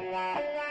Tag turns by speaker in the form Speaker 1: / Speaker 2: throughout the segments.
Speaker 1: Thank you.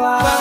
Speaker 1: reply.